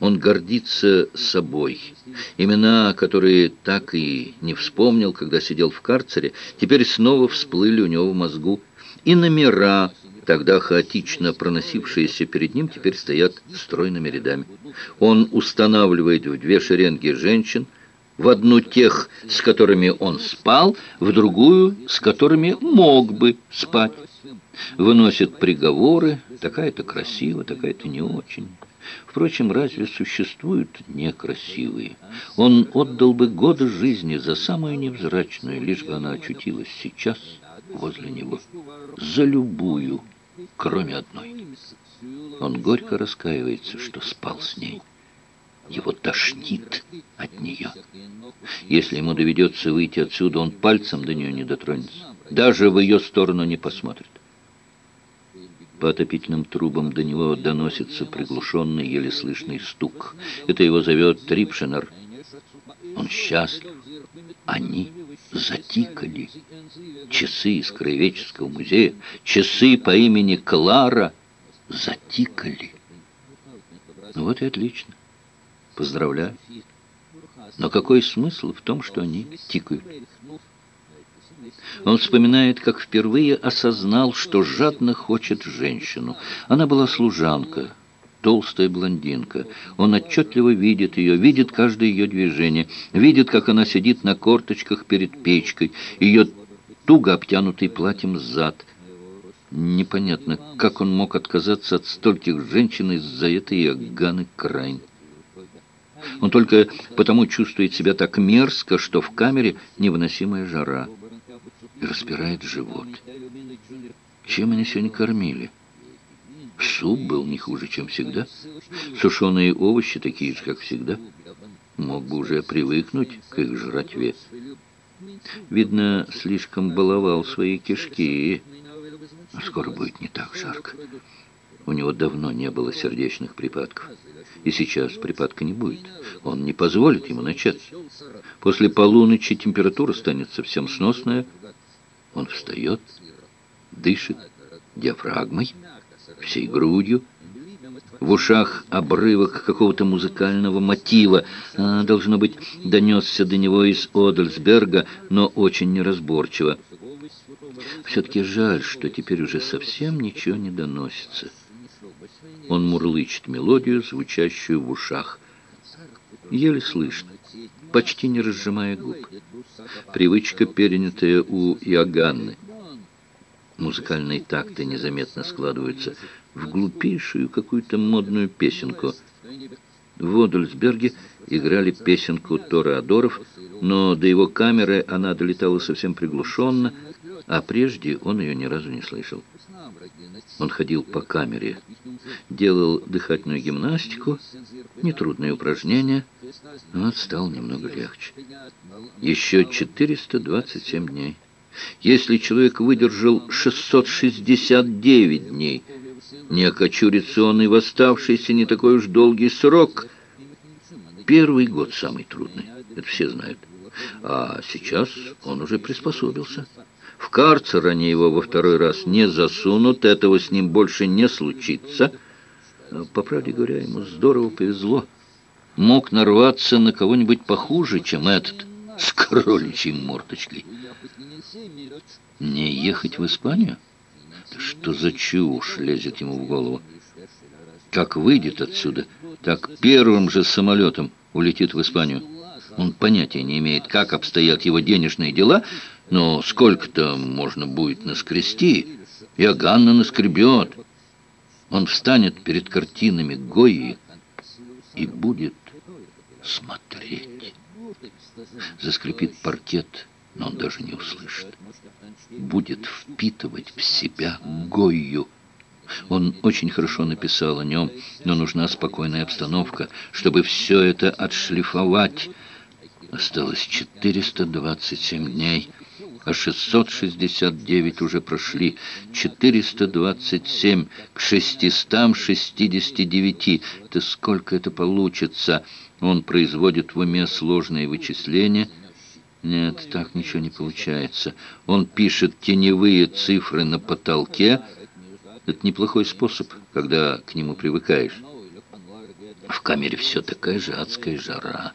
Он гордится собой. Имена, которые так и не вспомнил, когда сидел в карцере, теперь снова всплыли у него в мозгу. И номера, тогда хаотично проносившиеся перед ним, теперь стоят стройными рядами. Он устанавливает в две шеренги женщин, в одну тех, с которыми он спал, в другую, с которыми мог бы спать. Выносит приговоры, такая-то красиво, такая-то не очень. Впрочем, разве существуют некрасивые? Он отдал бы годы жизни за самую невзрачную, лишь бы она очутилась сейчас возле него. За любую, кроме одной. Он горько раскаивается, что спал с ней. Его тошнит от нее. Если ему доведется выйти отсюда, он пальцем до нее не дотронется. Даже в ее сторону не посмотрит. По отопительным трубам до него доносится приглушенный, еле слышный стук. Это его зовет Трипшинер. Он счастлив. Они затикали. Часы из Краеведческого музея, часы по имени Клара затикали. Ну вот и отлично. Поздравляю. Но какой смысл в том, что они тикают? Он вспоминает, как впервые осознал, что жадно хочет женщину. Она была служанка, толстая блондинка. Он отчетливо видит ее, видит каждое ее движение, видит, как она сидит на корточках перед печкой, ее туго обтянутый платьем зад. Непонятно, как он мог отказаться от стольких женщин из-за этой Аганы Крайн. Он только потому чувствует себя так мерзко, что в камере невыносимая жара и распирает живот. Чем они сегодня кормили? Суп был не хуже, чем всегда. Сушеные овощи такие же, как всегда. Мог бы уже привыкнуть к их жратве. Видно, слишком баловал свои кишки. А скоро будет не так жарко. У него давно не было сердечных припадков. И сейчас припадка не будет. Он не позволит ему начаться. После полуночи температура станет совсем сносная, он встает, дышит диафрагмой, всей грудью. В ушах обрывок какого-то музыкального мотива. А, должно быть, донесся до него из Одельсберга, но очень неразборчиво. Все-таки жаль, что теперь уже совсем ничего не доносится. Он мурлычет мелодию, звучащую в ушах. Еле слышно, почти не разжимая губ. Привычка, перенятая у Иоганны. Музыкальные такты незаметно складываются в глупейшую какую-то модную песенку. В Одельсберге играли песенку Тора Адоров, но до его камеры она долетала совсем приглушенно, а прежде он ее ни разу не слышал. Он ходил по камере, делал дыхательную гимнастику, нетрудные упражнения, но стал немного легче. Еще 427 дней. Если человек выдержал 669 дней, не окочурится он и в оставшийся не такой уж долгий срок. Первый год самый трудный, это все знают. А сейчас он уже приспособился. В карцер они его во второй раз не засунут, этого с ним больше не случится. По правде говоря, ему здорово повезло. Мог нарваться на кого-нибудь похуже, чем этот, с кроличьей морточкой. Не ехать в Испанию? Что за чушь лезет ему в голову? Как выйдет отсюда, так первым же самолетом улетит в Испанию. Он понятия не имеет, как обстоят его денежные дела, но сколько-то можно будет наскрести, и Аганна наскребет. Он встанет перед картинами Гои и будет смотреть. Заскрипит паркет, но он даже не услышит. Будет впитывать в себя Гою. Он очень хорошо написал о нем, но нужна спокойная обстановка, чтобы все это отшлифовать. Осталось 427 дней а 669 уже прошли, 427 к 669. Это сколько это получится? Он производит в уме сложные вычисления. Нет, так ничего не получается. Он пишет теневые цифры на потолке. Это неплохой способ, когда к нему привыкаешь. В камере все такая же адская жара.